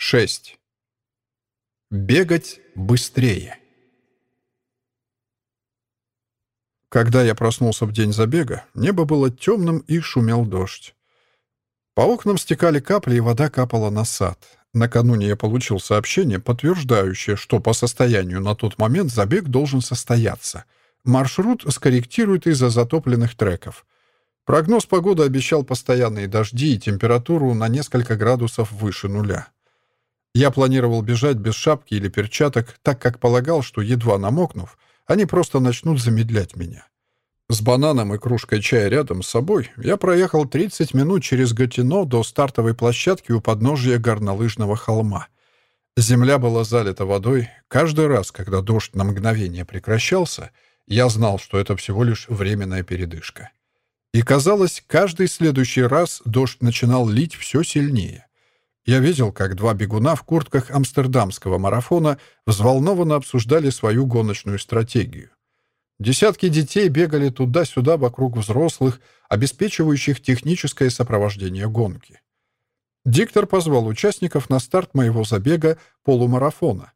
6. Бегать быстрее. Когда я проснулся в день забега, небо было темным и шумел дождь. По окнам стекали капли, и вода капала на сад. Накануне я получил сообщение, подтверждающее, что по состоянию на тот момент забег должен состояться. Маршрут скорректируют из-за затопленных треков. Прогноз погоды обещал постоянные дожди и температуру на несколько градусов выше нуля. Я планировал бежать без шапки или перчаток, так как полагал, что, едва намокнув, они просто начнут замедлять меня. С бананом и кружкой чая рядом с собой я проехал 30 минут через Гатино до стартовой площадки у подножия горнолыжного холма. Земля была залита водой. Каждый раз, когда дождь на мгновение прекращался, я знал, что это всего лишь временная передышка. И казалось, каждый следующий раз дождь начинал лить все сильнее. Я видел, как два бегуна в куртках амстердамского марафона взволнованно обсуждали свою гоночную стратегию. Десятки детей бегали туда-сюда вокруг взрослых, обеспечивающих техническое сопровождение гонки. Диктор позвал участников на старт моего забега полумарафона.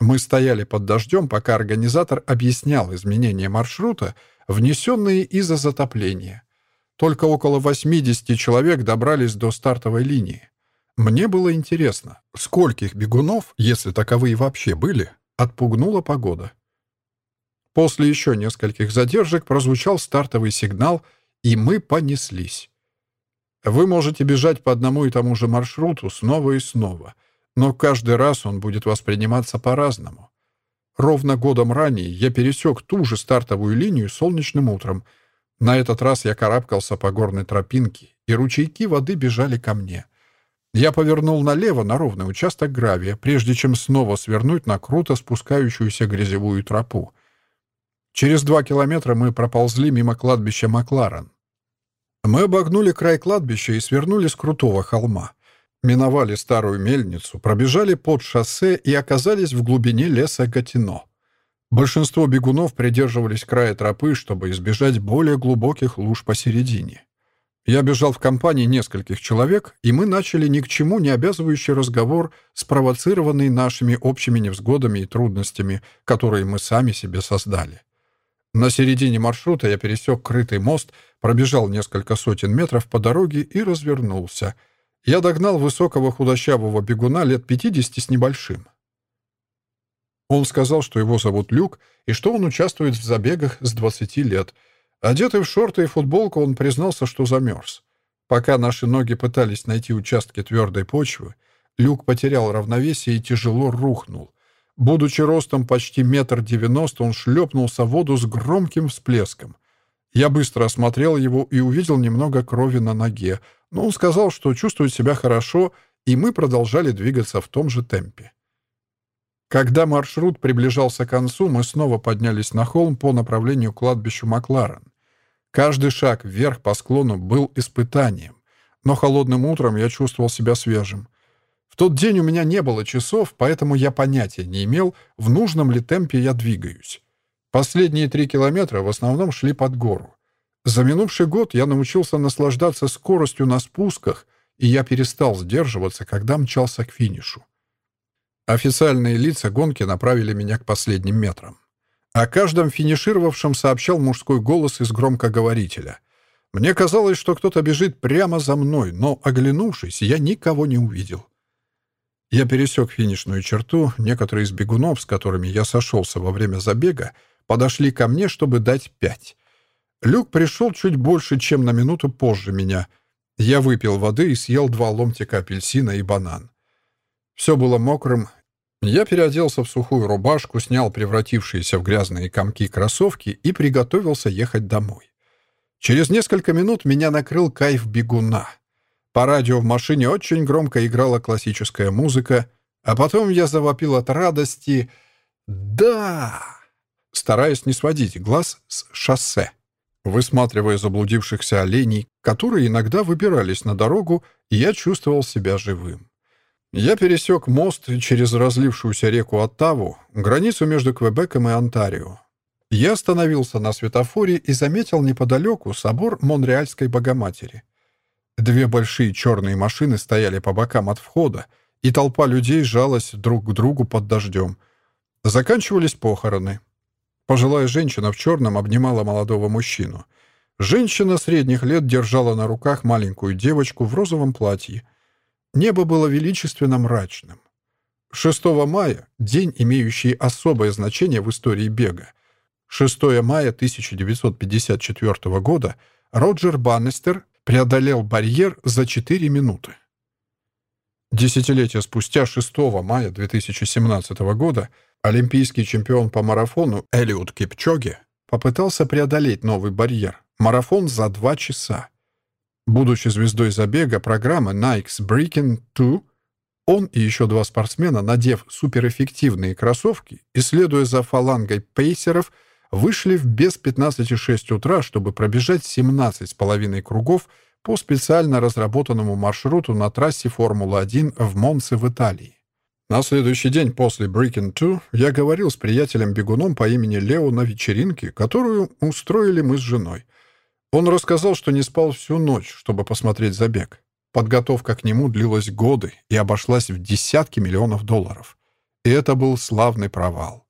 Мы стояли под дождем, пока организатор объяснял изменения маршрута, внесенные из-за затопления. Только около 80 человек добрались до стартовой линии. Мне было интересно, скольких бегунов, если таковые вообще были, отпугнула погода. После еще нескольких задержек прозвучал стартовый сигнал, и мы понеслись. Вы можете бежать по одному и тому же маршруту снова и снова, но каждый раз он будет восприниматься по-разному. Ровно годом ранее я пересек ту же стартовую линию солнечным утром. На этот раз я карабкался по горной тропинке, и ручейки воды бежали ко мне — я повернул налево на ровный участок гравия, прежде чем снова свернуть на круто спускающуюся грязевую тропу. Через два километра мы проползли мимо кладбища Макларен. Мы обогнули край кладбища и свернули с крутого холма. Миновали старую мельницу, пробежали под шоссе и оказались в глубине леса Гатино. Большинство бегунов придерживались края тропы, чтобы избежать более глубоких луж посередине. Я бежал в компании нескольких человек, и мы начали ни к чему не обязывающий разговор, спровоцированный нашими общими невзгодами и трудностями, которые мы сами себе создали. На середине маршрута я пересек крытый мост, пробежал несколько сотен метров по дороге и развернулся. Я догнал высокого худощавого бегуна лет 50 с небольшим. Он сказал, что его зовут Люк, и что он участвует в забегах с 20 лет — Одетый в шорты и футболку, он признался, что замерз. Пока наши ноги пытались найти участки твердой почвы, люк потерял равновесие и тяжело рухнул. Будучи ростом почти метр девяносто, он шлепнулся в воду с громким всплеском. Я быстро осмотрел его и увидел немного крови на ноге, но он сказал, что чувствует себя хорошо, и мы продолжали двигаться в том же темпе. Когда маршрут приближался к концу, мы снова поднялись на холм по направлению к кладбищу Макларен. Каждый шаг вверх по склону был испытанием, но холодным утром я чувствовал себя свежим. В тот день у меня не было часов, поэтому я понятия не имел, в нужном ли темпе я двигаюсь. Последние три километра в основном шли под гору. За минувший год я научился наслаждаться скоростью на спусках, и я перестал сдерживаться, когда мчался к финишу. Официальные лица гонки направили меня к последним метрам. О каждом финишировавшем сообщал мужской голос из громкоговорителя. Мне казалось, что кто-то бежит прямо за мной, но, оглянувшись, я никого не увидел. Я пересек финишную черту, некоторые из бегунов, с которыми я сошелся во время забега, подошли ко мне, чтобы дать пять. Люк пришел чуть больше, чем на минуту позже меня. Я выпил воды и съел два ломтика апельсина и банан. Все было мокрым, я переоделся в сухую рубашку, снял превратившиеся в грязные комки кроссовки и приготовился ехать домой. Через несколько минут меня накрыл кайф бегуна. По радио в машине очень громко играла классическая музыка, а потом я завопил от радости «Да!», стараясь не сводить глаз с шоссе, высматривая заблудившихся оленей, которые иногда выбирались на дорогу, я чувствовал себя живым. Я пересек мост через разлившуюся реку Оттаву, границу между Квебеком и Онтарио. Я остановился на светофоре и заметил неподалеку собор Монреальской Богоматери. Две большие черные машины стояли по бокам от входа, и толпа людей жалась друг к другу под дождем. Заканчивались похороны. Пожилая женщина в черном обнимала молодого мужчину. Женщина средних лет держала на руках маленькую девочку в розовом платье. Небо было величественно мрачным. 6 мая — день, имеющий особое значение в истории бега. 6 мая 1954 года Роджер Баннистер преодолел барьер за 4 минуты. Десятилетия спустя, 6 мая 2017 года, олимпийский чемпион по марафону Элиот Кипчоги попытался преодолеть новый барьер — марафон за 2 часа. Будучи звездой забега программы Nike's Breaking 2, он и еще два спортсмена, надев суперэффективные кроссовки и следуя за фалангой пейсеров, вышли в без 15,6 утра, чтобы пробежать 17,5 кругов по специально разработанному маршруту на трассе Формулы-1 в Монце в Италии. На следующий день после Breaking 2 я говорил с приятелем-бегуном по имени Лео на вечеринке, которую устроили мы с женой. Он рассказал, что не спал всю ночь, чтобы посмотреть забег. Подготовка к нему длилась годы и обошлась в десятки миллионов долларов. И это был славный провал.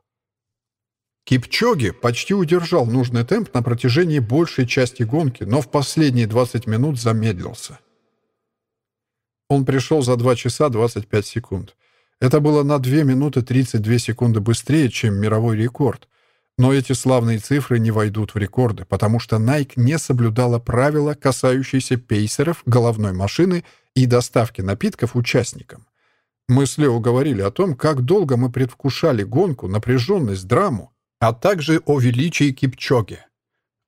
Кипчоги почти удержал нужный темп на протяжении большей части гонки, но в последние 20 минут замедлился. Он пришел за 2 часа 25 секунд. Это было на 2 минуты 32 секунды быстрее, чем мировой рекорд, но эти славные цифры не войдут в рекорды, потому что Nike не соблюдала правила, касающиеся пейсеров, головной машины и доставки напитков участникам. Мы с Лео говорили о том, как долго мы предвкушали гонку, напряженность, драму, а также о величии Кипчоге.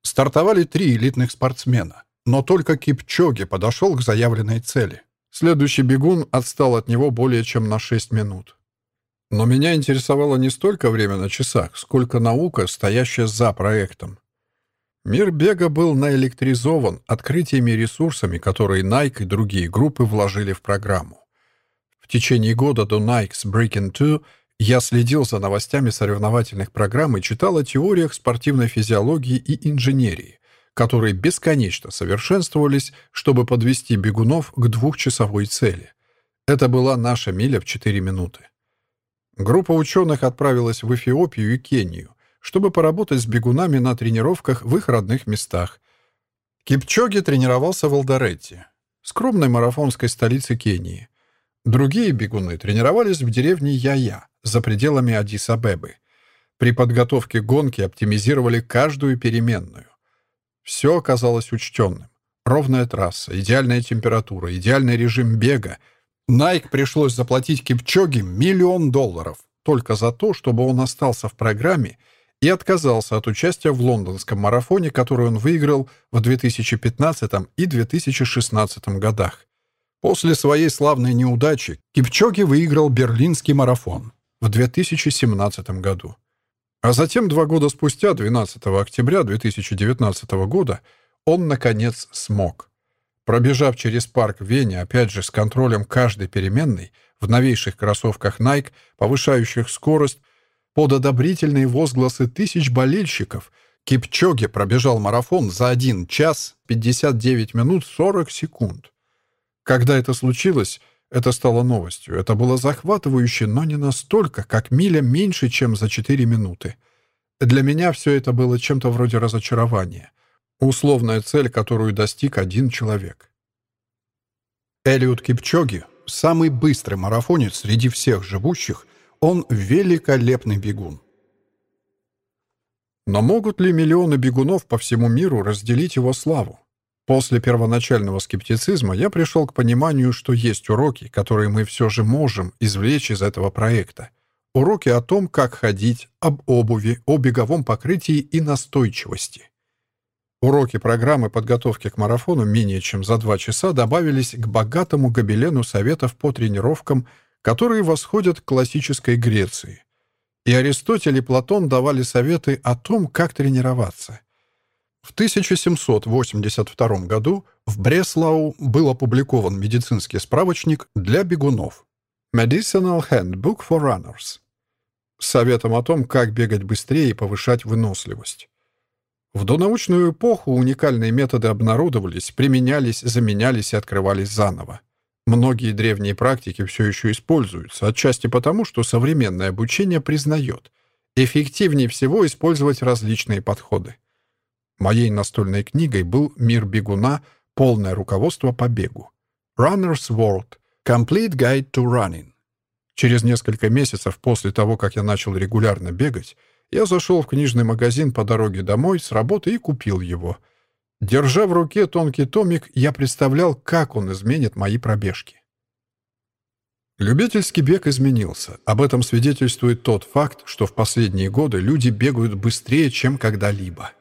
Стартовали три элитных спортсмена, но только Кипчоге подошел к заявленной цели. Следующий бегун отстал от него более чем на 6 минут. Но меня интересовало не столько время на часах, сколько наука, стоящая за проектом. Мир бега был наэлектризован открытиями и ресурсами, которые Nike и другие группы вложили в программу. В течение года до Nike's Breaking 2 я следил за новостями соревновательных программ и читал о теориях спортивной физиологии и инженерии, которые бесконечно совершенствовались, чтобы подвести бегунов к двухчасовой цели. Это была наша миля в 4 минуты. Группа ученых отправилась в Эфиопию и Кению, чтобы поработать с бегунами на тренировках в их родных местах. Кипчоги тренировался в Элдоретте, скромной марафонской столице Кении. Другие бегуны тренировались в деревне Яя, за пределами Адис-Абебы. При подготовке гонки оптимизировали каждую переменную. Все оказалось учтенным. Ровная трасса, идеальная температура, идеальный режим бега — Найк пришлось заплатить Кипчоге миллион долларов только за то, чтобы он остался в программе и отказался от участия в лондонском марафоне, который он выиграл в 2015 и 2016 годах. После своей славной неудачи Кипчоги выиграл Берлинский марафон в 2017 году. А затем, два года спустя, 12 октября 2019 года, он, наконец, смог. Пробежав через парк Вене, опять же с контролем каждой переменной, в новейших кроссовках Nike, повышающих скорость, под одобрительные возгласы тысяч болельщиков, Кипчоги пробежал марафон за 1 час 59 минут 40 секунд. Когда это случилось, это стало новостью. Это было захватывающе, но не настолько, как миля меньше, чем за 4 минуты. Для меня все это было чем-то вроде разочарования. Условная цель, которую достиг один человек. Элиот Кипчоги — самый быстрый марафонец среди всех живущих, он великолепный бегун. Но могут ли миллионы бегунов по всему миру разделить его славу? После первоначального скептицизма я пришел к пониманию, что есть уроки, которые мы все же можем извлечь из этого проекта. Уроки о том, как ходить, об обуви, о беговом покрытии и настойчивости. Уроки программы подготовки к марафону менее чем за два часа добавились к богатому гобелену советов по тренировкам, которые восходят к классической Греции. И Аристотель и Платон давали советы о том, как тренироваться. В 1782 году в Бреслау был опубликован медицинский справочник для бегунов Medicinal Handbook for Runners с советом о том, как бегать быстрее и повышать выносливость. В донаучную эпоху уникальные методы обнародовались, применялись, заменялись и открывались заново. Многие древние практики все еще используются, отчасти потому, что современное обучение признает, эффективнее всего использовать различные подходы. Моей настольной книгой был «Мир бегуна. Полное руководство по бегу». Runner's World. Complete Guide to Running. Через несколько месяцев после того, как я начал регулярно бегать, я зашел в книжный магазин по дороге домой с работы и купил его. Держа в руке тонкий томик, я представлял, как он изменит мои пробежки. Любительский бег изменился. Об этом свидетельствует тот факт, что в последние годы люди бегают быстрее, чем когда-либо.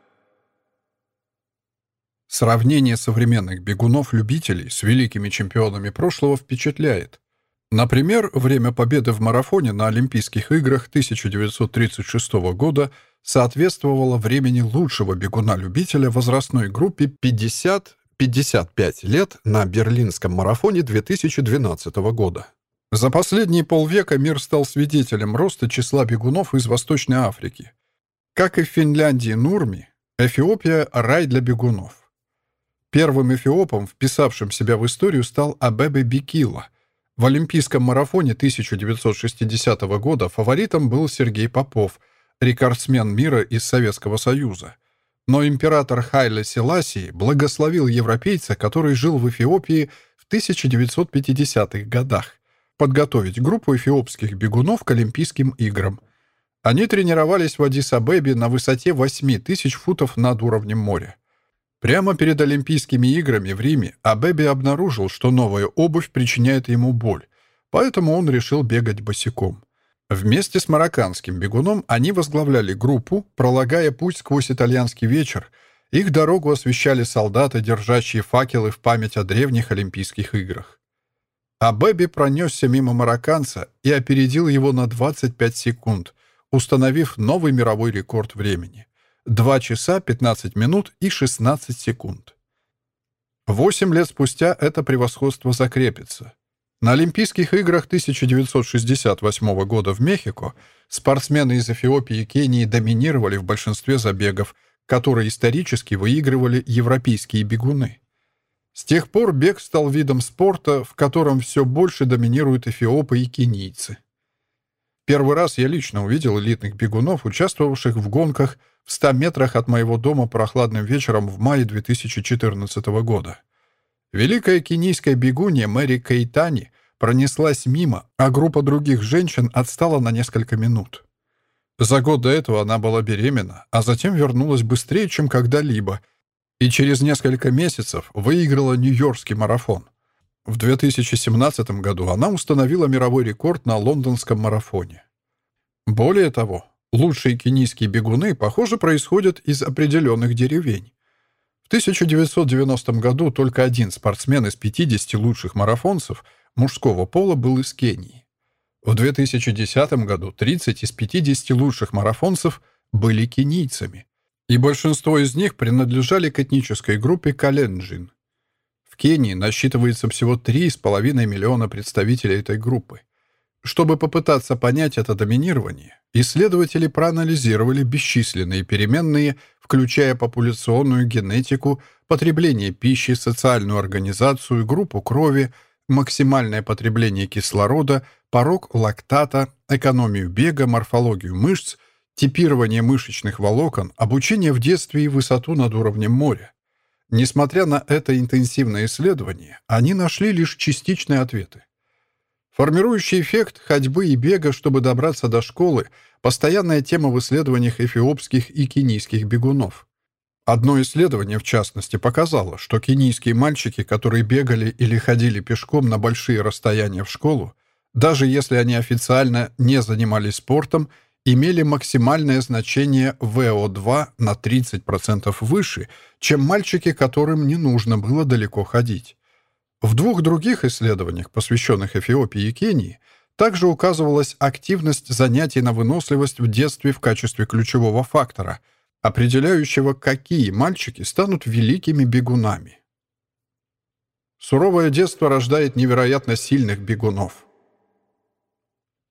Сравнение современных бегунов-любителей с великими чемпионами прошлого впечатляет. Например, время победы в марафоне на Олимпийских играх 1936 года соответствовало времени лучшего бегуна-любителя возрастной группе 50-55 лет на Берлинском марафоне 2012 года. За последние полвека мир стал свидетелем роста числа бегунов из Восточной Африки. Как и в Финляндии Нурми, Эфиопия — рай для бегунов. Первым эфиопом, вписавшим себя в историю, стал Абебе Бикила — в Олимпийском марафоне 1960 года фаворитом был Сергей Попов, рекордсмен мира из Советского Союза. Но император Хайле Селасий благословил европейца, который жил в Эфиопии в 1950-х годах, подготовить группу эфиопских бегунов к Олимпийским играм. Они тренировались в Адис-Абебе на высоте 8 тысяч футов над уровнем моря. Прямо перед Олимпийскими играми в Риме Абеби обнаружил, что новая обувь причиняет ему боль, поэтому он решил бегать босиком. Вместе с марокканским бегуном они возглавляли группу, пролагая путь сквозь итальянский вечер. Их дорогу освещали солдаты, держащие факелы в память о древних Олимпийских играх. А Бэби пронесся мимо марокканца и опередил его на 25 секунд, установив новый мировой рекорд времени. 2 часа 15 минут и 16 секунд. Восемь лет спустя это превосходство закрепится. На Олимпийских играх 1968 года в Мехико спортсмены из Эфиопии и Кении доминировали в большинстве забегов, которые исторически выигрывали европейские бегуны. С тех пор бег стал видом спорта, в котором все больше доминируют эфиопы и кенийцы. Первый раз я лично увидел элитных бегунов, участвовавших в гонках в 100 метрах от моего дома прохладным вечером в мае 2014 года. Великая кенийская бегунья Мэри Кейтани пронеслась мимо, а группа других женщин отстала на несколько минут. За год до этого она была беременна, а затем вернулась быстрее, чем когда-либо, и через несколько месяцев выиграла Нью-Йоркский марафон. В 2017 году она установила мировой рекорд на лондонском марафоне. Более того, Лучшие кенийские бегуны, похоже, происходят из определенных деревень. В 1990 году только один спортсмен из 50 лучших марафонцев мужского пола был из Кении. В 2010 году 30 из 50 лучших марафонцев были кенийцами, и большинство из них принадлежали к этнической группе Календжин. Кении насчитывается всего 3,5 миллиона представителей этой группы. Чтобы попытаться понять это доминирование, исследователи проанализировали бесчисленные переменные, включая популяционную генетику, потребление пищи, социальную организацию, группу крови, максимальное потребление кислорода, порог лактата, экономию бега, морфологию мышц, типирование мышечных волокон, обучение в детстве и высоту над уровнем моря. Несмотря на это интенсивное исследование, они нашли лишь частичные ответы. Формирующий эффект ходьбы и бега, чтобы добраться до школы, постоянная тема в исследованиях эфиопских и кенийских бегунов. Одно исследование, в частности, показало, что кенийские мальчики, которые бегали или ходили пешком на большие расстояния в школу, даже если они официально не занимались спортом, имели максимальное значение ВО2 на 30% выше, чем мальчики, которым не нужно было далеко ходить. В двух других исследованиях, посвященных Эфиопии и Кении, также указывалась активность занятий на выносливость в детстве в качестве ключевого фактора, определяющего, какие мальчики станут великими бегунами. Суровое детство рождает невероятно сильных бегунов.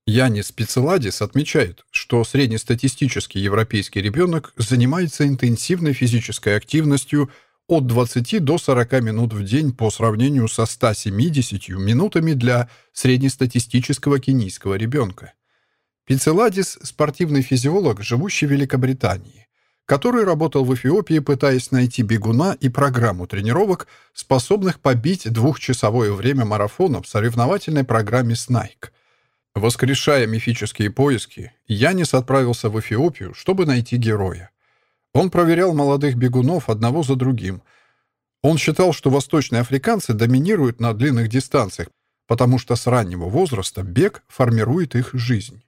Янис Пицеладис отмечает, что среднестатистический европейский ребенок занимается интенсивной физической активностью от 20 до 40 минут в день по сравнению со 170 минутами для среднестатистического кенийского ребенка. Пицеладис – спортивный физиолог, живущий в Великобритании, который работал в Эфиопии, пытаясь найти бегуна и программу тренировок, способных побить двухчасовое время марафона в соревновательной программе «Снайк». Воскрешая мифические поиски, Янис отправился в Эфиопию, чтобы найти героя. Он проверял молодых бегунов одного за другим. Он считал, что восточные африканцы доминируют на длинных дистанциях, потому что с раннего возраста бег формирует их жизнь.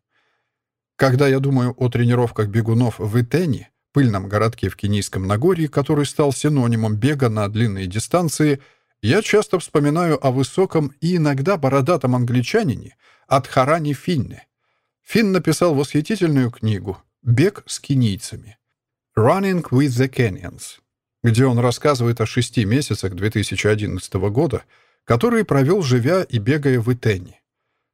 Когда я думаю о тренировках бегунов в Итене, пыльном городке в Кенийском Нагорье, который стал синонимом бега на длинные дистанции, я часто вспоминаю о высоком и иногда бородатом англичанине Адхаране Финне. Финн написал восхитительную книгу «Бег с кенийцами». «Running with the Kenyans», где он рассказывает о шести месяцах 2011 года, которые провел, живя и бегая в Итене.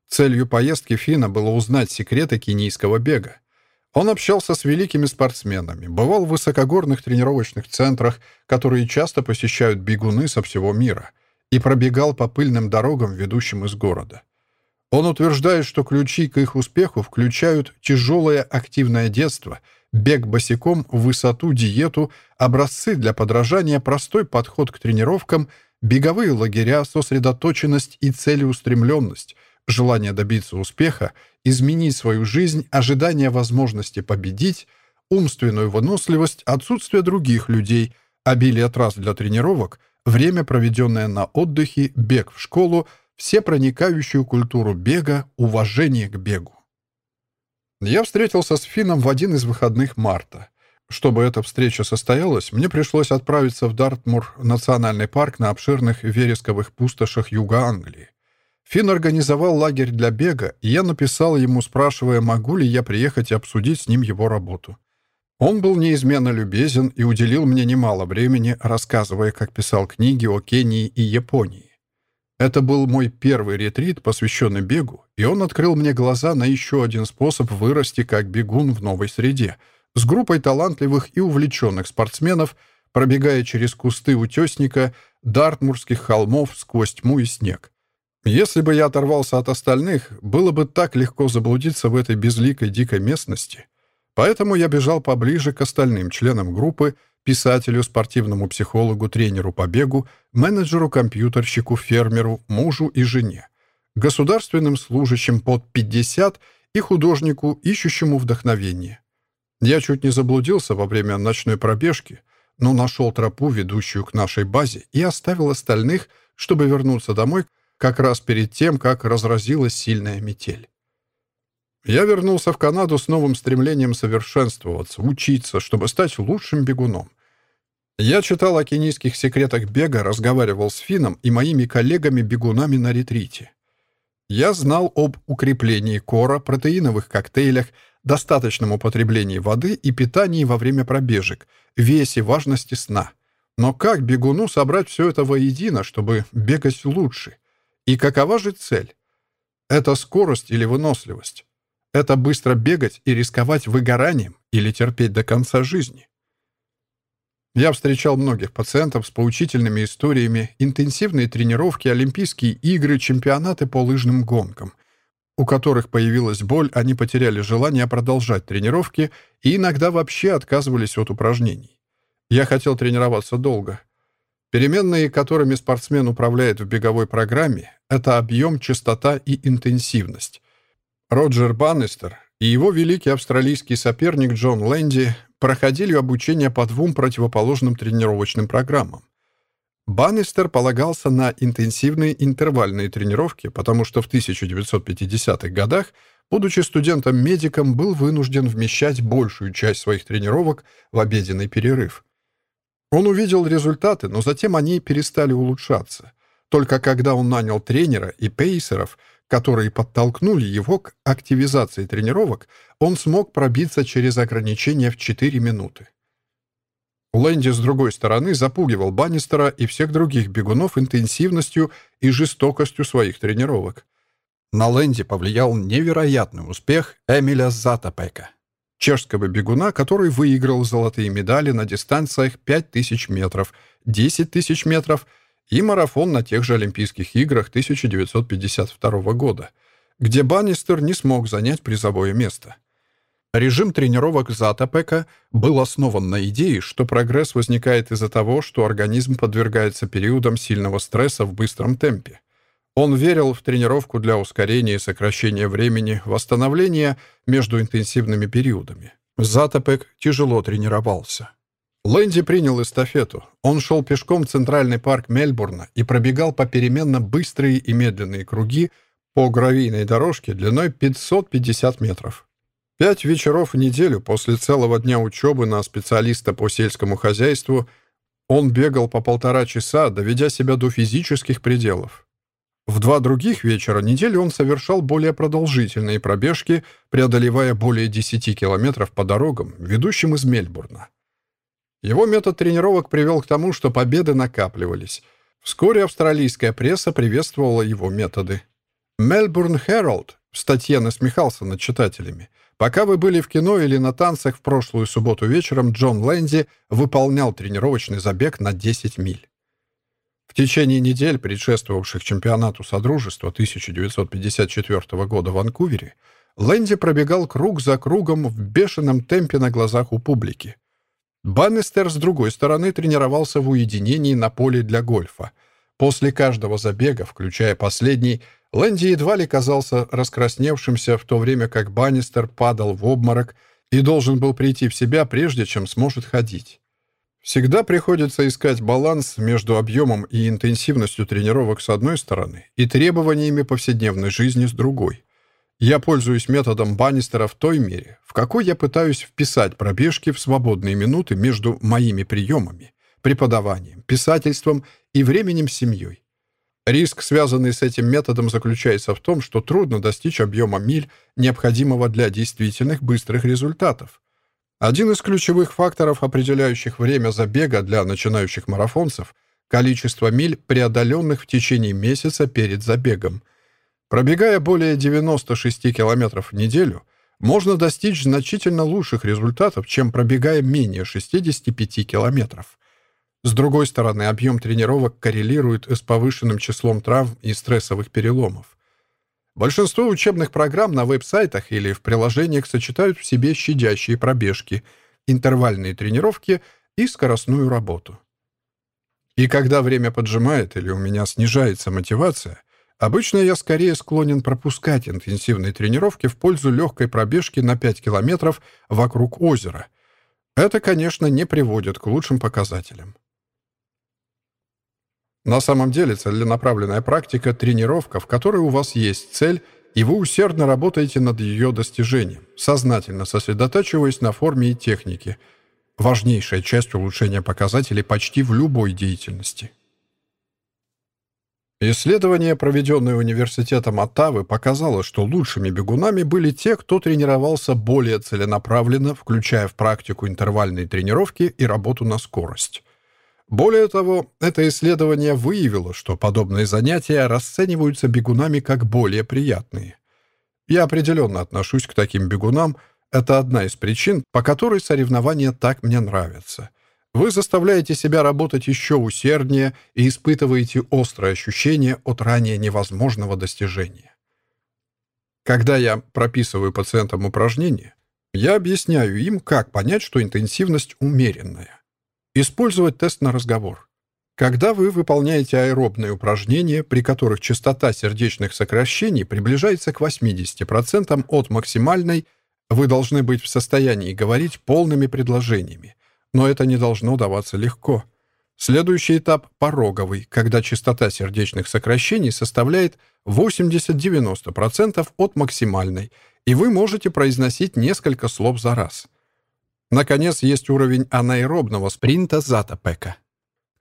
Целью поездки Фина было узнать секреты кенийского бега. Он общался с великими спортсменами, бывал в высокогорных тренировочных центрах, которые часто посещают бегуны со всего мира, и пробегал по пыльным дорогам, ведущим из города. Он утверждает, что ключи к их успеху включают тяжелое активное детство — бег босиком, высоту, диету, образцы для подражания, простой подход к тренировкам, беговые лагеря, сосредоточенность и целеустремленность, желание добиться успеха, изменить свою жизнь, ожидание возможности победить, умственную выносливость, отсутствие других людей, обилие трасс для тренировок, время, проведенное на отдыхе, бег в школу, все проникающую культуру бега, уважение к бегу. Я встретился с Финном в один из выходных марта. Чтобы эта встреча состоялась, мне пришлось отправиться в Дартмур, национальный парк на обширных вересковых пустошах юга Англии. Финн организовал лагерь для бега, и я написал ему, спрашивая, могу ли я приехать и обсудить с ним его работу. Он был неизменно любезен и уделил мне немало времени, рассказывая, как писал книги о Кении и Японии. Это был мой первый ретрит, посвященный бегу, и он открыл мне глаза на еще один способ вырасти как бегун в новой среде, с группой талантливых и увлеченных спортсменов, пробегая через кусты утесника, дартмурских холмов сквозь тьму и снег. Если бы я оторвался от остальных, было бы так легко заблудиться в этой безликой дикой местности. Поэтому я бежал поближе к остальным членам группы, писателю, спортивному психологу, тренеру по бегу, менеджеру, компьютерщику, фермеру, мужу и жене, государственным служащим под 50 и художнику, ищущему вдохновение. Я чуть не заблудился во время ночной пробежки, но нашел тропу, ведущую к нашей базе, и оставил остальных, чтобы вернуться домой как раз перед тем, как разразилась сильная метель. Я вернулся в Канаду с новым стремлением совершенствоваться, учиться, чтобы стать лучшим бегуном. Я читал о кенийских секретах бега, разговаривал с Фином и моими коллегами-бегунами на ретрите. Я знал об укреплении кора, протеиновых коктейлях, достаточном употреблении воды и питании во время пробежек, весе важности сна. Но как бегуну собрать все это воедино, чтобы бегать лучше? И какова же цель? Это скорость или выносливость? Это быстро бегать и рисковать выгоранием или терпеть до конца жизни. Я встречал многих пациентов с поучительными историями, интенсивные тренировки, Олимпийские игры, чемпионаты по лыжным гонкам. У которых появилась боль, они потеряли желание продолжать тренировки и иногда вообще отказывались от упражнений. Я хотел тренироваться долго. Переменные, которыми спортсмен управляет в беговой программе, это объем, частота и интенсивность. Роджер Баннистер и его великий австралийский соперник Джон Лэнди проходили обучение по двум противоположным тренировочным программам. Баннистер полагался на интенсивные интервальные тренировки, потому что в 1950-х годах, будучи студентом-медиком, был вынужден вмещать большую часть своих тренировок в обеденный перерыв. Он увидел результаты, но затем они перестали улучшаться. Только когда он нанял тренера и пейсеров – которые подтолкнули его к активизации тренировок, он смог пробиться через ограничения в 4 минуты. Лэнди, с другой стороны, запугивал Баннистера и всех других бегунов интенсивностью и жестокостью своих тренировок. На Лэнди повлиял невероятный успех Эмиля Затопека. Чешского бегуна, который выиграл золотые медали на дистанциях 5000 метров, 10 тысяч метров и марафон на тех же Олимпийских играх 1952 года, где Баннистер не смог занять призовое место. Режим тренировок Затопека был основан на идее, что прогресс возникает из-за того, что организм подвергается периодам сильного стресса в быстром темпе. Он верил в тренировку для ускорения и сокращения времени восстановления между интенсивными периодами. Затопек тяжело тренировался. Лэнди принял эстафету. Он шел пешком в центральный парк Мельбурна и пробегал попеременно быстрые и медленные круги по гравийной дорожке длиной 550 метров. Пять вечеров в неделю после целого дня учебы на специалиста по сельскому хозяйству он бегал по полтора часа, доведя себя до физических пределов. В два других вечера недели он совершал более продолжительные пробежки, преодолевая более 10 километров по дорогам, ведущим из Мельбурна. Его метод тренировок привел к тому, что победы накапливались. Вскоре австралийская пресса приветствовала его методы. «Мельбурн Herald в статье насмехался над читателями. Пока вы были в кино или на танцах в прошлую субботу вечером, Джон Лэнди выполнял тренировочный забег на 10 миль. В течение недель, предшествовавших чемпионату Содружества 1954 года в Ванкувере, Лэнди пробегал круг за кругом в бешеном темпе на глазах у публики. Баннистер, с другой стороны, тренировался в уединении на поле для гольфа. После каждого забега, включая последний, Лэнди едва ли казался раскрасневшимся, в то время как Баннистер падал в обморок и должен был прийти в себя, прежде чем сможет ходить. Всегда приходится искать баланс между объемом и интенсивностью тренировок с одной стороны и требованиями повседневной жизни с другой. Я пользуюсь методом Баннистера в той мере, в какой я пытаюсь вписать пробежки в свободные минуты между моими приемами, преподаванием, писательством и временем с семьей. Риск, связанный с этим методом, заключается в том, что трудно достичь объема миль, необходимого для действительных быстрых результатов. Один из ключевых факторов, определяющих время забега для начинающих марафонцев – количество миль, преодоленных в течение месяца перед забегом. Пробегая более 96 километров в неделю, можно достичь значительно лучших результатов, чем пробегая менее 65 километров. С другой стороны, объем тренировок коррелирует с повышенным числом травм и стрессовых переломов. Большинство учебных программ на веб-сайтах или в приложениях сочетают в себе щадящие пробежки, интервальные тренировки и скоростную работу. И когда время поджимает или у меня снижается мотивация, обычно я скорее склонен пропускать интенсивные тренировки в пользу легкой пробежки на 5 километров вокруг озера. Это, конечно, не приводит к лучшим показателям. На самом деле целенаправленная практика — тренировка, в которой у вас есть цель, и вы усердно работаете над ее достижением, сознательно сосредотачиваясь на форме и технике. Важнейшая часть улучшения показателей почти в любой деятельности. Исследование, проведенное университетом Оттавы, показало, что лучшими бегунами были те, кто тренировался более целенаправленно, включая в практику интервальные тренировки и работу на скорость. Более того, это исследование выявило, что подобные занятия расцениваются бегунами как более приятные. Я определенно отношусь к таким бегунам. Это одна из причин, по которой соревнования так мне нравятся. Вы заставляете себя работать еще усерднее и испытываете острое ощущение от ранее невозможного достижения. Когда я прописываю пациентам упражнения, я объясняю им, как понять, что интенсивность умеренная. Использовать тест на разговор. Когда вы выполняете аэробные упражнения, при которых частота сердечных сокращений приближается к 80% от максимальной, вы должны быть в состоянии говорить полными предложениями. Но это не должно даваться легко. Следующий этап – пороговый, когда частота сердечных сокращений составляет 80-90% от максимальной, и вы можете произносить несколько слов за раз – Наконец, есть уровень анаэробного спринта Затопека,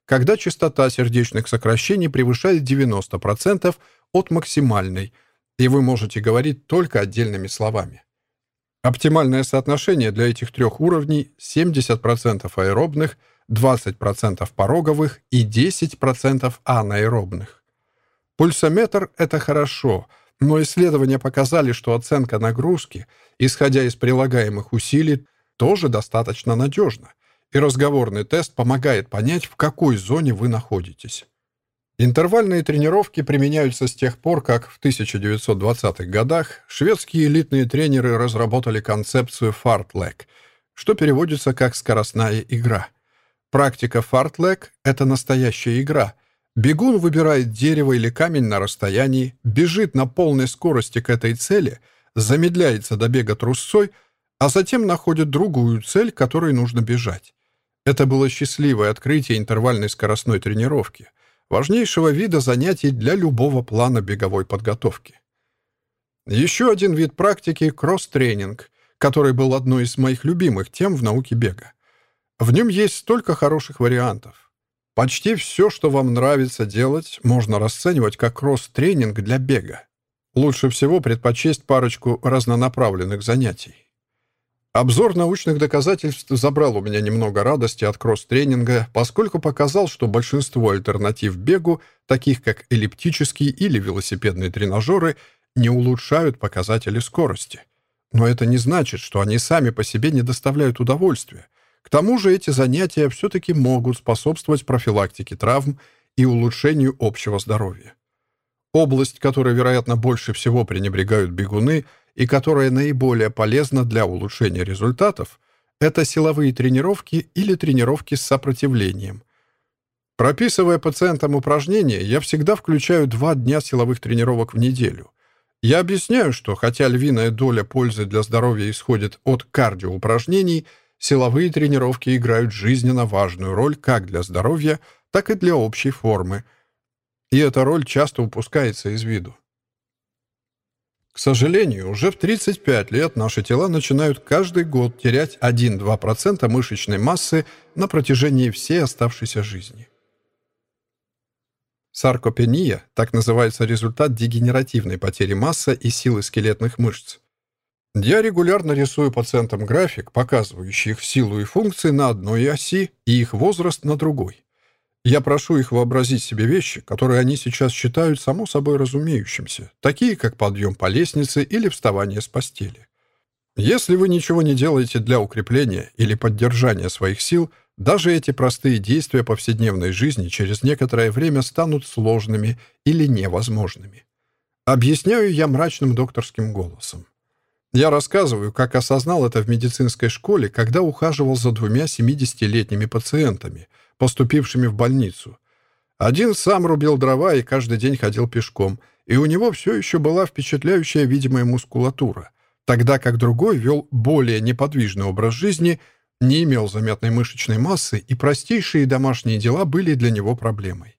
когда частота сердечных сокращений превышает 90% от максимальной, и вы можете говорить только отдельными словами. Оптимальное соотношение для этих трех уровней 70% аэробных, 20% пороговых и 10% анаэробных. Пульсометр — это хорошо, Но исследования показали, что оценка нагрузки, исходя из прилагаемых усилий, тоже достаточно надежна, и разговорный тест помогает понять, в какой зоне вы находитесь. Интервальные тренировки применяются с тех пор, как в 1920-х годах шведские элитные тренеры разработали концепцию фартлек, что переводится как «скоростная игра». Практика фартлек — это настоящая игра. Бегун выбирает дерево или камень на расстоянии, бежит на полной скорости к этой цели, замедляется до бега трусцой, а затем находит другую цель, которой нужно бежать. Это было счастливое открытие интервальной скоростной тренировки важнейшего вида занятий для любого плана беговой подготовки. Еще один вид практики — кросс-тренинг, который был одной из моих любимых тем в науке бега. В нем есть столько хороших вариантов. Почти все, что вам нравится делать, можно расценивать как кросс-тренинг для бега. Лучше всего предпочесть парочку разнонаправленных занятий. Обзор научных доказательств забрал у меня немного радости от кросс-тренинга, поскольку показал, что большинство альтернатив бегу, таких как эллиптические или велосипедные тренажеры, не улучшают показатели скорости. Но это не значит, что они сами по себе не доставляют удовольствия. К тому же эти занятия все-таки могут способствовать профилактике травм и улучшению общего здоровья. Область, которой, вероятно, больше всего пренебрегают бегуны – и которая наиболее полезна для улучшения результатов, это силовые тренировки или тренировки с сопротивлением. Прописывая пациентам упражнения, я всегда включаю два дня силовых тренировок в неделю. Я объясняю, что хотя львиная доля пользы для здоровья исходит от кардиоупражнений, силовые тренировки играют жизненно важную роль как для здоровья, так и для общей формы. И эта роль часто упускается из виду. К сожалению, уже в 35 лет наши тела начинают каждый год терять 1-2% мышечной массы на протяжении всей оставшейся жизни. Саркопения – так называется результат дегенеративной потери массы и силы скелетных мышц. Я регулярно рисую пациентам график, показывающий их силу и функции на одной оси и их возраст на другой. Я прошу их вообразить себе вещи, которые они сейчас считают само собой разумеющимся, такие как подъем по лестнице или вставание с постели. Если вы ничего не делаете для укрепления или поддержания своих сил, даже эти простые действия повседневной жизни через некоторое время станут сложными или невозможными. Объясняю я мрачным докторским голосом. Я рассказываю, как осознал это в медицинской школе, когда ухаживал за двумя 70-летними пациентами — поступившими в больницу. Один сам рубил дрова и каждый день ходил пешком, и у него все еще была впечатляющая видимая мускулатура, тогда как другой вел более неподвижный образ жизни, не имел заметной мышечной массы, и простейшие домашние дела были для него проблемой.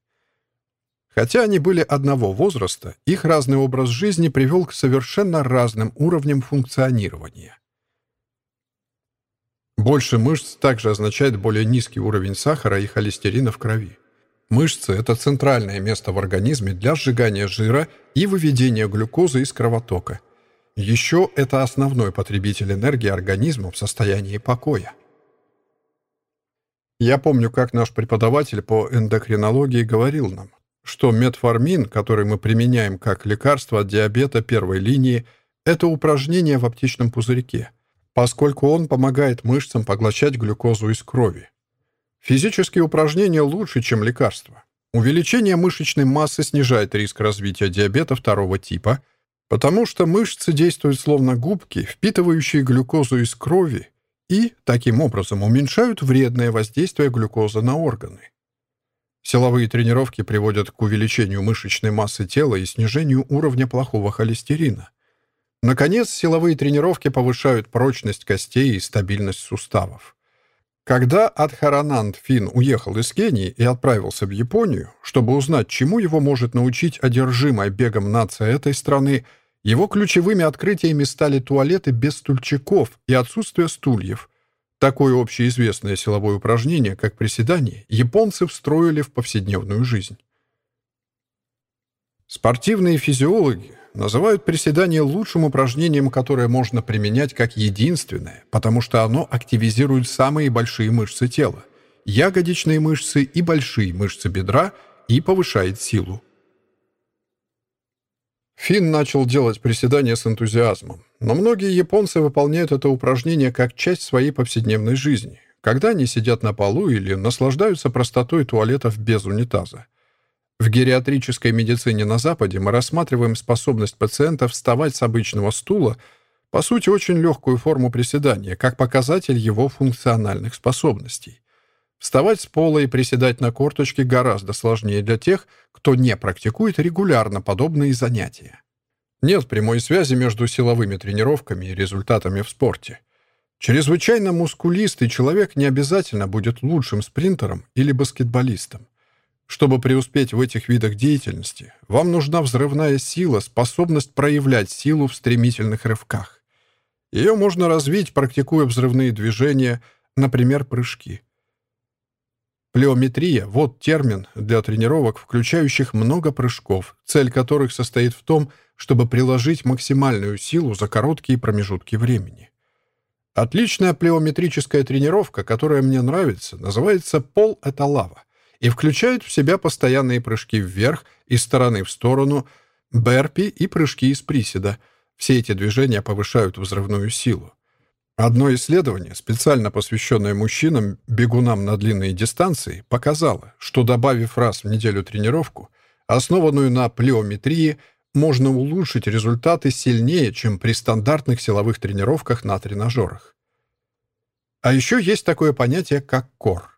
Хотя они были одного возраста, их разный образ жизни привел к совершенно разным уровням функционирования. Больше мышц также означает более низкий уровень сахара и холестерина в крови. Мышцы – это центральное место в организме для сжигания жира и выведения глюкозы из кровотока. Еще это основной потребитель энергии организма в состоянии покоя. Я помню, как наш преподаватель по эндокринологии говорил нам, что метформин, который мы применяем как лекарство от диабета первой линии, это упражнение в оптичном пузырьке – поскольку он помогает мышцам поглощать глюкозу из крови. Физические упражнения лучше, чем лекарства. Увеличение мышечной массы снижает риск развития диабета второго типа, потому что мышцы действуют словно губки, впитывающие глюкозу из крови, и, таким образом, уменьшают вредное воздействие глюкозы на органы. Силовые тренировки приводят к увеличению мышечной массы тела и снижению уровня плохого холестерина. Наконец, силовые тренировки повышают прочность костей и стабильность суставов. Когда Адхарананд Фин уехал из Кении и отправился в Японию, чтобы узнать, чему его может научить одержимая бегом нация этой страны, его ключевыми открытиями стали туалеты без стульчиков и отсутствие стульев. Такое общеизвестное силовое упражнение, как приседание, японцы встроили в повседневную жизнь. Спортивные физиологи называют приседание лучшим упражнением, которое можно применять как единственное, потому что оно активизирует самые большие мышцы тела, ягодичные мышцы и большие мышцы бедра и повышает силу. Финн начал делать приседания с энтузиазмом, но многие японцы выполняют это упражнение как часть своей повседневной жизни, когда они сидят на полу или наслаждаются простотой туалетов без унитаза. В гериатрической медицине на Западе мы рассматриваем способность пациента вставать с обычного стула, по сути, очень легкую форму приседания, как показатель его функциональных способностей. Вставать с пола и приседать на корточки гораздо сложнее для тех, кто не практикует регулярно подобные занятия. Нет прямой связи между силовыми тренировками и результатами в спорте. Чрезвычайно мускулистый человек не обязательно будет лучшим спринтером или баскетболистом. Чтобы преуспеть в этих видах деятельности, вам нужна взрывная сила, способность проявлять силу в стремительных рывках. Ее можно развить, практикуя взрывные движения, например, прыжки. Плеометрия — вот термин для тренировок, включающих много прыжков, цель которых состоит в том, чтобы приложить максимальную силу за короткие промежутки времени. Отличная плеометрическая тренировка, которая мне нравится, называется «пол — это лава» и включает в себя постоянные прыжки вверх, из стороны в сторону, берпи и прыжки из приседа. Все эти движения повышают взрывную силу. Одно исследование, специально посвященное мужчинам, бегунам на длинные дистанции, показало, что добавив раз в неделю тренировку, основанную на плеометрии, можно улучшить результаты сильнее, чем при стандартных силовых тренировках на тренажерах. А еще есть такое понятие, как кор.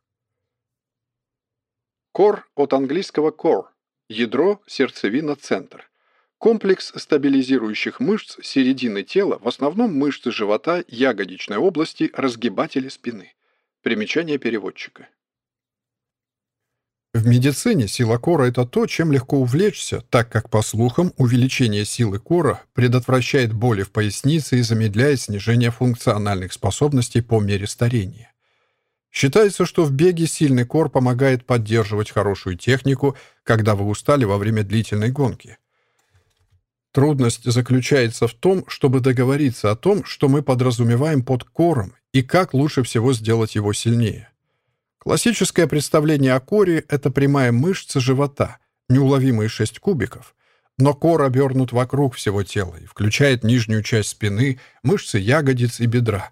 Кор от английского core – ядро, сердцевина, центр. Комплекс стабилизирующих мышц середины тела, в основном мышцы живота, ягодичной области, разгибатели спины. Примечание переводчика. В медицине сила кора – это то, чем легко увлечься, так как, по слухам, увеличение силы кора предотвращает боли в пояснице и замедляет снижение функциональных способностей по мере старения. Считается, что в беге сильный кор помогает поддерживать хорошую технику, когда вы устали во время длительной гонки – Трудность заключается в том, чтобы договориться о том, что мы подразумеваем под кором и как лучше всего сделать его сильнее. Классическое представление о коре — это прямая мышца живота, неуловимые шесть кубиков. Но кор обернут вокруг всего тела и включает нижнюю часть спины, мышцы ягодиц и бедра.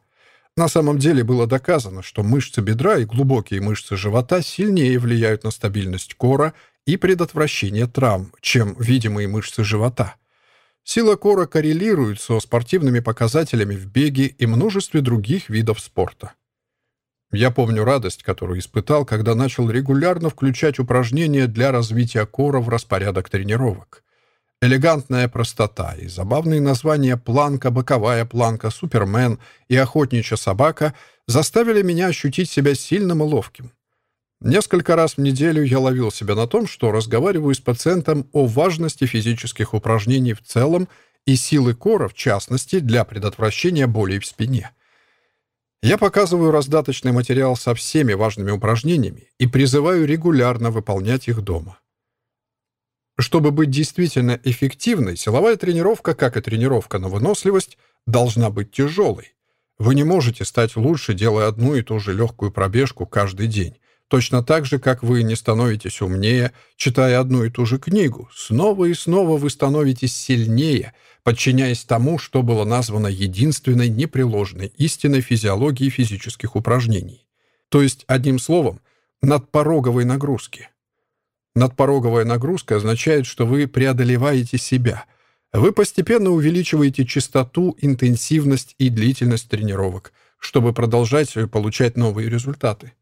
На самом деле было доказано, что мышцы бедра и глубокие мышцы живота сильнее влияют на стабильность кора и предотвращение травм, чем видимые мышцы живота — Сила кора коррелирует со спортивными показателями в беге и множестве других видов спорта. Я помню радость, которую испытал, когда начал регулярно включать упражнения для развития кора в распорядок тренировок. Элегантная простота и забавные названия «планка», «боковая планка», «супермен» и «охотничья собака» заставили меня ощутить себя сильным и ловким. Несколько раз в неделю я ловил себя на том, что разговариваю с пациентом о важности физических упражнений в целом и силы кора, в частности, для предотвращения болей в спине. Я показываю раздаточный материал со всеми важными упражнениями и призываю регулярно выполнять их дома. Чтобы быть действительно эффективной, силовая тренировка, как и тренировка на выносливость, должна быть тяжелой. Вы не можете стать лучше, делая одну и ту же легкую пробежку каждый день. Точно так же, как вы не становитесь умнее, читая одну и ту же книгу. Снова и снова вы становитесь сильнее, подчиняясь тому, что было названо единственной непреложной истиной физиологии физических упражнений. То есть, одним словом, надпороговой нагрузки. Надпороговая нагрузка означает, что вы преодолеваете себя. Вы постепенно увеличиваете частоту, интенсивность и длительность тренировок, чтобы продолжать получать новые результаты.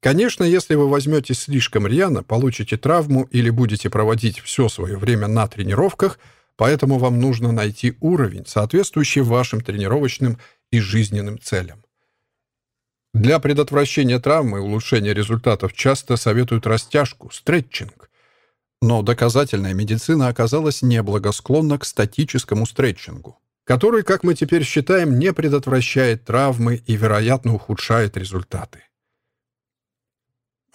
Конечно, если вы возьметесь слишком рьяно, получите травму или будете проводить все свое время на тренировках, поэтому вам нужно найти уровень, соответствующий вашим тренировочным и жизненным целям. Для предотвращения травмы и улучшения результатов часто советуют растяжку, стретчинг. Но доказательная медицина оказалась неблагосклонна к статическому стретчингу, который, как мы теперь считаем, не предотвращает травмы и, вероятно, ухудшает результаты.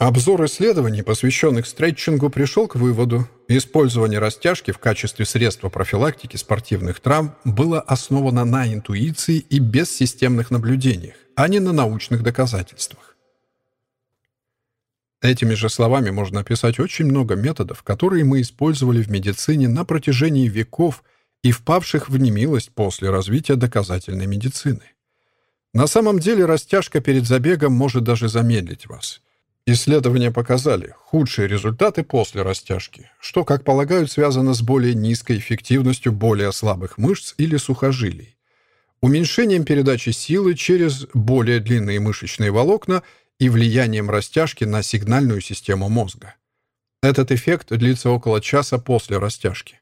Обзор исследований, посвященных стретчингу, пришел к выводу, использование растяжки в качестве средства профилактики спортивных травм было основано на интуиции и без наблюдениях, а не на научных доказательствах. Этими же словами можно описать очень много методов, которые мы использовали в медицине на протяжении веков и впавших в немилость после развития доказательной медицины. На самом деле растяжка перед забегом может даже замедлить вас. Исследования показали худшие результаты после растяжки, что, как полагают, связано с более низкой эффективностью более слабых мышц или сухожилий, уменьшением передачи силы через более длинные мышечные волокна и влиянием растяжки на сигнальную систему мозга. Этот эффект длится около часа после растяжки.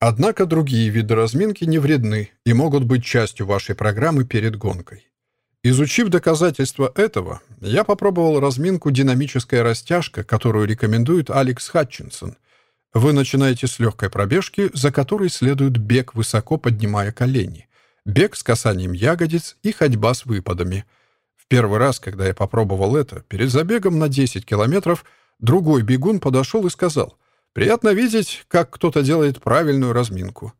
Однако другие виды разминки не вредны и могут быть частью вашей программы перед гонкой. Изучив доказательства этого, я попробовал разминку «Динамическая растяжка», которую рекомендует Алекс Хатчинсон. Вы начинаете с легкой пробежки, за которой следует бег, высоко поднимая колени, бег с касанием ягодиц и ходьба с выпадами. В первый раз, когда я попробовал это, перед забегом на 10 километров, другой бегун подошел и сказал, «Приятно видеть, как кто-то делает правильную разминку».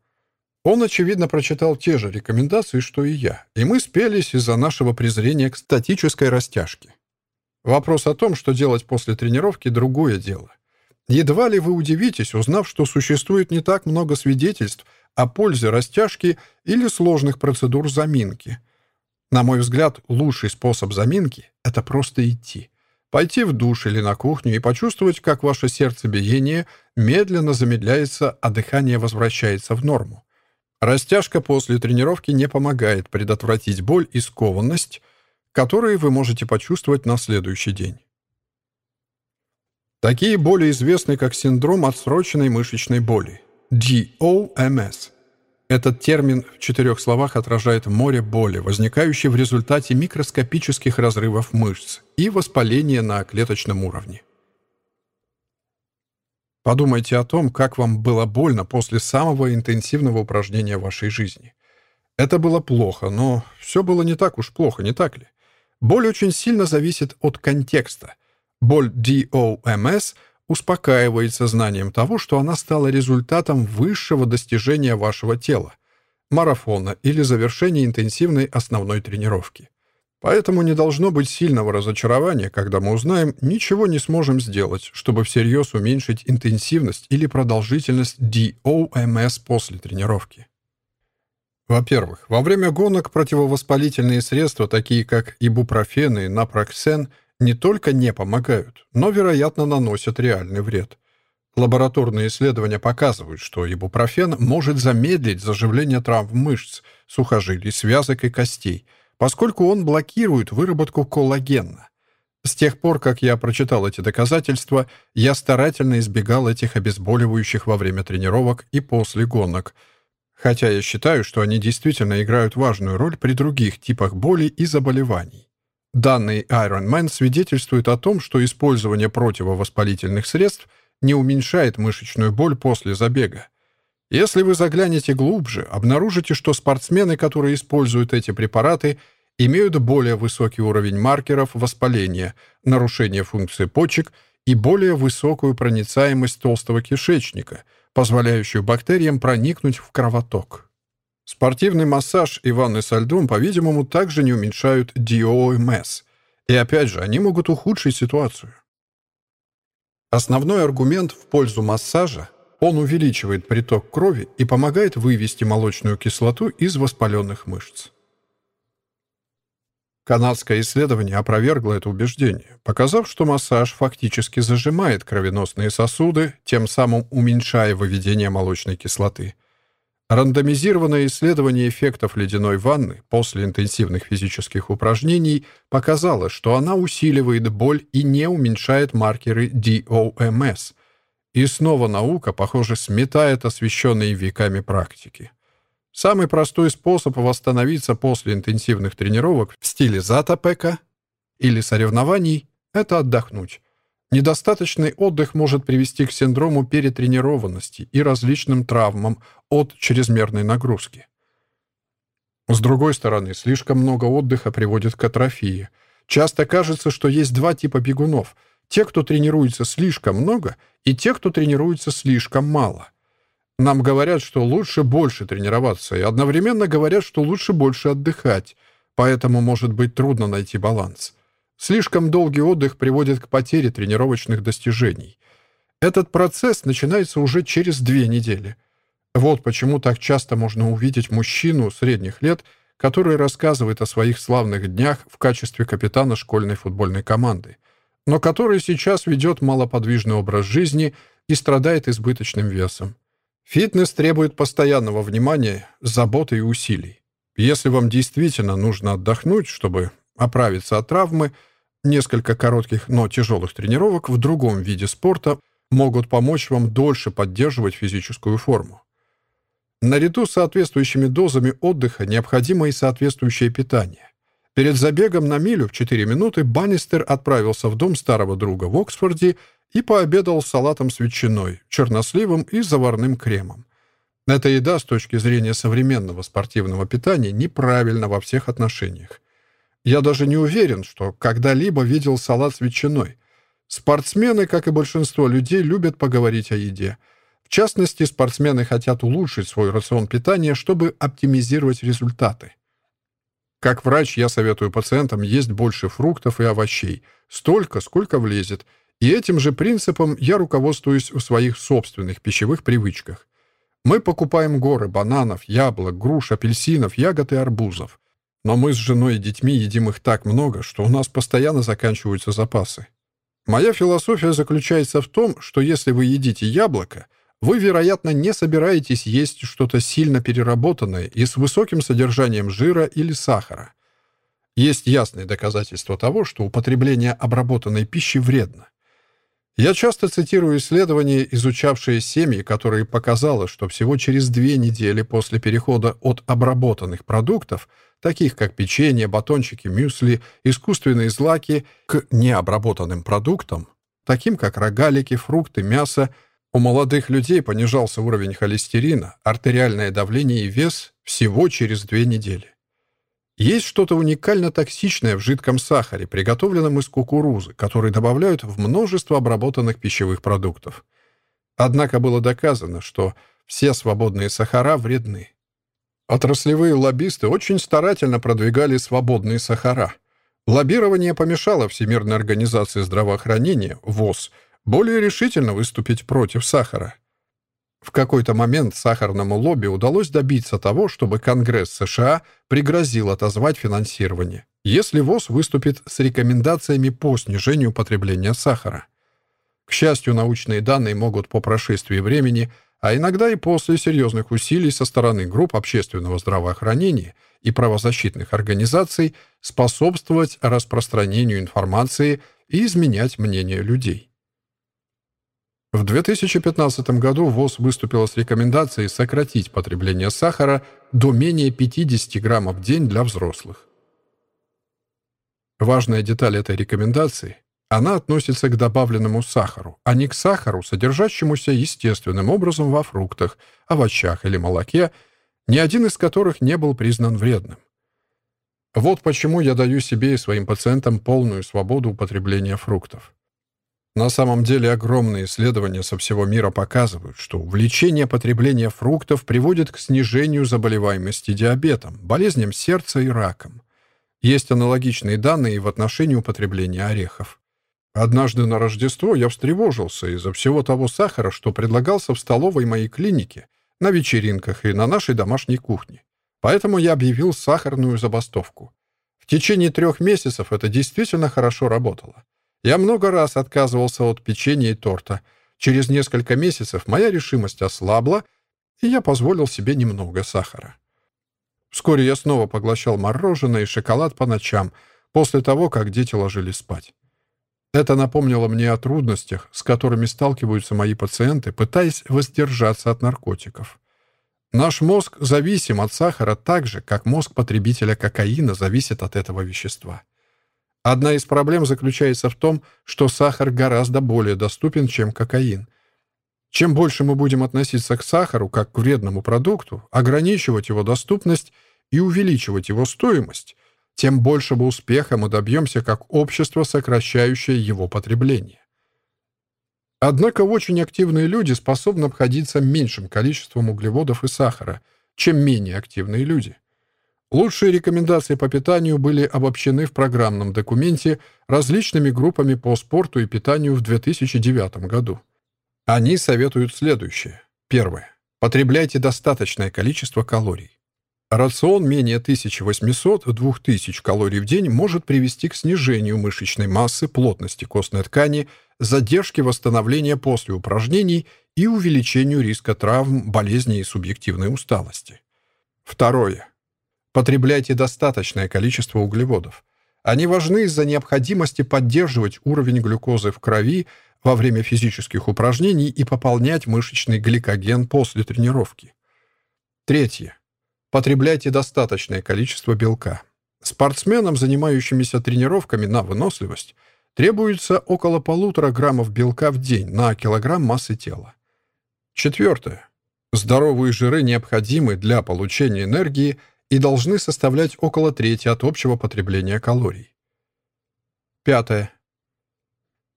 Он, очевидно, прочитал те же рекомендации, что и я, и мы спелись из-за нашего презрения к статической растяжке. Вопрос о том, что делать после тренировки, другое дело. Едва ли вы удивитесь, узнав, что существует не так много свидетельств о пользе растяжки или сложных процедур заминки. На мой взгляд, лучший способ заминки — это просто идти. Пойти в душ или на кухню и почувствовать, как ваше сердцебиение медленно замедляется, а дыхание возвращается в норму. Растяжка после тренировки не помогает предотвратить боль и скованность, которые вы можете почувствовать на следующий день. Такие боли известны как синдром отсроченной мышечной боли – DOMS. Этот термин в четырех словах отражает море боли, возникающее в результате микроскопических разрывов мышц и воспаления на клеточном уровне. Подумайте о том, как вам было больно после самого интенсивного упражнения вашей жизни. Это было плохо, но все было не так уж плохо, не так ли? Боль очень сильно зависит от контекста. Боль DOMS успокаивается знанием того, что она стала результатом высшего достижения вашего тела, марафона или завершения интенсивной основной тренировки. Поэтому не должно быть сильного разочарования, когда мы узнаем, ничего не сможем сделать, чтобы всерьез уменьшить интенсивность или продолжительность DOMS после тренировки. Во-первых, во время гонок противовоспалительные средства, такие как ибупрофен и напроксен, не только не помогают, но, вероятно, наносят реальный вред. Лабораторные исследования показывают, что ибупрофен может замедлить заживление травм мышц, сухожилий, связок и костей – поскольку он блокирует выработку коллагена. С тех пор, как я прочитал эти доказательства, я старательно избегал этих обезболивающих во время тренировок и после гонок, хотя я считаю, что они действительно играют важную роль при других типах боли и заболеваний. Данный Ironman свидетельствует о том, что использование противовоспалительных средств не уменьшает мышечную боль после забега. Если вы заглянете глубже, обнаружите, что спортсмены, которые используют эти препараты, имеют более высокий уровень маркеров воспаления, нарушения функции почек и более высокую проницаемость толстого кишечника, позволяющую бактериям проникнуть в кровоток. Спортивный массаж и ванны со льдом, по-видимому, также не уменьшают DOMS. И опять же, они могут ухудшить ситуацию. Основной аргумент в пользу массажа он увеличивает приток крови и помогает вывести молочную кислоту из воспаленных мышц. Канадское исследование опровергло это убеждение, показав, что массаж фактически зажимает кровеносные сосуды, тем самым уменьшая выведение молочной кислоты. Рандомизированное исследование эффектов ледяной ванны после интенсивных физических упражнений показало, что она усиливает боль и не уменьшает маркеры DOMS, и снова наука, похоже, сметает освещенные веками практики. Самый простой способ восстановиться после интенсивных тренировок в стиле затопека или соревнований — это отдохнуть. Недостаточный отдых может привести к синдрому перетренированности и различным травмам от чрезмерной нагрузки. С другой стороны, слишком много отдыха приводит к атрофии. Часто кажется, что есть два типа бегунов — те, кто тренируется слишком много, и те, кто тренируется слишком мало. Нам говорят, что лучше больше тренироваться, и одновременно говорят, что лучше больше отдыхать, поэтому может быть трудно найти баланс. Слишком долгий отдых приводит к потере тренировочных достижений. Этот процесс начинается уже через две недели. Вот почему так часто можно увидеть мужчину средних лет, который рассказывает о своих славных днях в качестве капитана школьной футбольной команды, но который сейчас ведет малоподвижный образ жизни и страдает избыточным весом. Фитнес требует постоянного внимания, заботы и усилий. Если вам действительно нужно отдохнуть, чтобы оправиться от травмы, несколько коротких, но тяжелых тренировок в другом виде спорта могут помочь вам дольше поддерживать физическую форму. Наряду с соответствующими дозами отдыха необходимо и соответствующее питание. Перед забегом на милю в 4 минуты Баннистер отправился в дом старого друга в Оксфорде и пообедал салатом с ветчиной, черносливом и заварным кремом. Эта еда с точки зрения современного спортивного питания неправильна во всех отношениях. Я даже не уверен, что когда-либо видел салат с ветчиной. Спортсмены, как и большинство людей, любят поговорить о еде. В частности, спортсмены хотят улучшить свой рацион питания, чтобы оптимизировать результаты. Как врач я советую пациентам есть больше фруктов и овощей, столько, сколько влезет, и этим же принципом я руководствуюсь в своих собственных пищевых привычках. Мы покупаем горы бананов, яблок, груш, апельсинов, ягод и арбузов. Но мы с женой и детьми едим их так много, что у нас постоянно заканчиваются запасы. Моя философия заключается в том, что если вы едите яблоко, вы, вероятно, не собираетесь есть что-то сильно переработанное и с высоким содержанием жира или сахара. Есть ясные доказательства того, что употребление обработанной пищи вредно. Я часто цитирую исследования, изучавшие семьи, которые показало, что всего через две недели после перехода от обработанных продуктов, таких как печенье, батончики, мюсли, искусственные злаки, к необработанным продуктам, таким как рогалики, фрукты, мясо, у молодых людей понижался уровень холестерина, артериальное давление и вес всего через две недели. Есть что-то уникально токсичное в жидком сахаре, приготовленном из кукурузы, который добавляют в множество обработанных пищевых продуктов. Однако было доказано, что все свободные сахара вредны. Отраслевые лоббисты очень старательно продвигали свободные сахара. Лоббирование помешало Всемирной организации здравоохранения, ВОЗ, более решительно выступить против сахара. В какой-то момент сахарному лобби удалось добиться того, чтобы Конгресс США пригрозил отозвать финансирование, если ВОЗ выступит с рекомендациями по снижению потребления сахара. К счастью, научные данные могут по прошествии времени, а иногда и после серьезных усилий со стороны групп общественного здравоохранения и правозащитных организаций способствовать распространению информации и изменять мнение людей. В 2015 году ВОЗ выступила с рекомендацией сократить потребление сахара до менее 50 граммов в день для взрослых. Важная деталь этой рекомендации – она относится к добавленному сахару, а не к сахару, содержащемуся естественным образом во фруктах, овощах или молоке, ни один из которых не был признан вредным. Вот почему я даю себе и своим пациентам полную свободу употребления фруктов. На самом деле огромные исследования со всего мира показывают, что увеличение потребления фруктов приводит к снижению заболеваемости диабетом, болезням сердца и раком. Есть аналогичные данные в отношении употребления орехов. Однажды на Рождество я встревожился из-за всего того сахара, что предлагался в столовой моей клиники, на вечеринках и на нашей домашней кухне. Поэтому я объявил сахарную забастовку. В течение трех месяцев это действительно хорошо работало. Я много раз отказывался от печенья и торта. Через несколько месяцев моя решимость ослабла, и я позволил себе немного сахара. Вскоре я снова поглощал мороженое и шоколад по ночам, после того, как дети ложились спать. Это напомнило мне о трудностях, с которыми сталкиваются мои пациенты, пытаясь воздержаться от наркотиков. Наш мозг зависим от сахара так же, как мозг потребителя кокаина зависит от этого вещества. Одна из проблем заключается в том, что сахар гораздо более доступен, чем кокаин. Чем больше мы будем относиться к сахару как к вредному продукту, ограничивать его доступность и увеличивать его стоимость, тем большего успеха мы добьемся как общество, сокращающее его потребление. Однако очень активные люди способны обходиться меньшим количеством углеводов и сахара, чем менее активные люди. Лучшие рекомендации по питанию были обобщены в программном документе различными группами по спорту и питанию в 2009 году. Они советуют следующее. Первое. Потребляйте достаточное количество калорий. Рацион менее 1800-2000 калорий в день может привести к снижению мышечной массы, плотности костной ткани, задержке восстановления после упражнений и увеличению риска травм, болезней и субъективной усталости. Второе. Потребляйте достаточное количество углеводов. Они важны из-за необходимости поддерживать уровень глюкозы в крови во время физических упражнений и пополнять мышечный гликоген после тренировки. Третье. Потребляйте достаточное количество белка. Спортсменам, занимающимися тренировками на выносливость, требуется около полутора граммов белка в день на килограмм массы тела. Четвертое. Здоровые жиры необходимы для получения энергии и должны составлять около трети от общего потребления калорий. Пятое.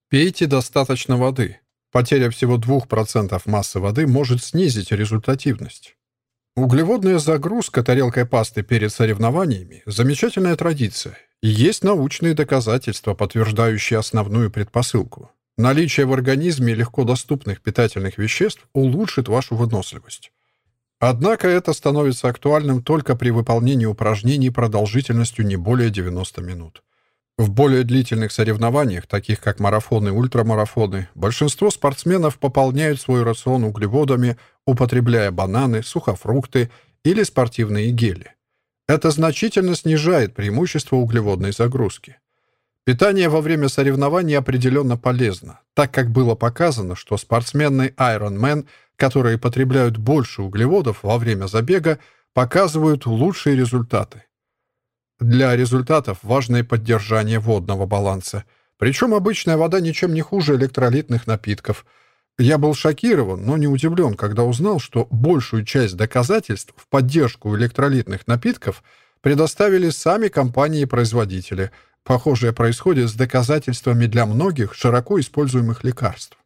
Пейте достаточно воды. Потеря всего 2% массы воды может снизить результативность. Углеводная загрузка тарелкой пасты перед соревнованиями – замечательная традиция. И есть научные доказательства, подтверждающие основную предпосылку. Наличие в организме легко доступных питательных веществ улучшит вашу выносливость. Однако это становится актуальным только при выполнении упражнений продолжительностью не более 90 минут. В более длительных соревнованиях, таких как марафоны и ультрамарафоны, большинство спортсменов пополняют свой рацион углеводами, употребляя бананы, сухофрукты или спортивные гели. Это значительно снижает преимущество углеводной загрузки. Питание во время соревнований определенно полезно, так как было показано, что спортсмены Ironman – которые потребляют больше углеводов во время забега, показывают лучшие результаты. Для результатов важно и поддержание водного баланса. Причем обычная вода ничем не хуже электролитных напитков. Я был шокирован, но не удивлен, когда узнал, что большую часть доказательств в поддержку электролитных напитков предоставили сами компании-производители. Похожее происходит с доказательствами для многих широко используемых лекарств.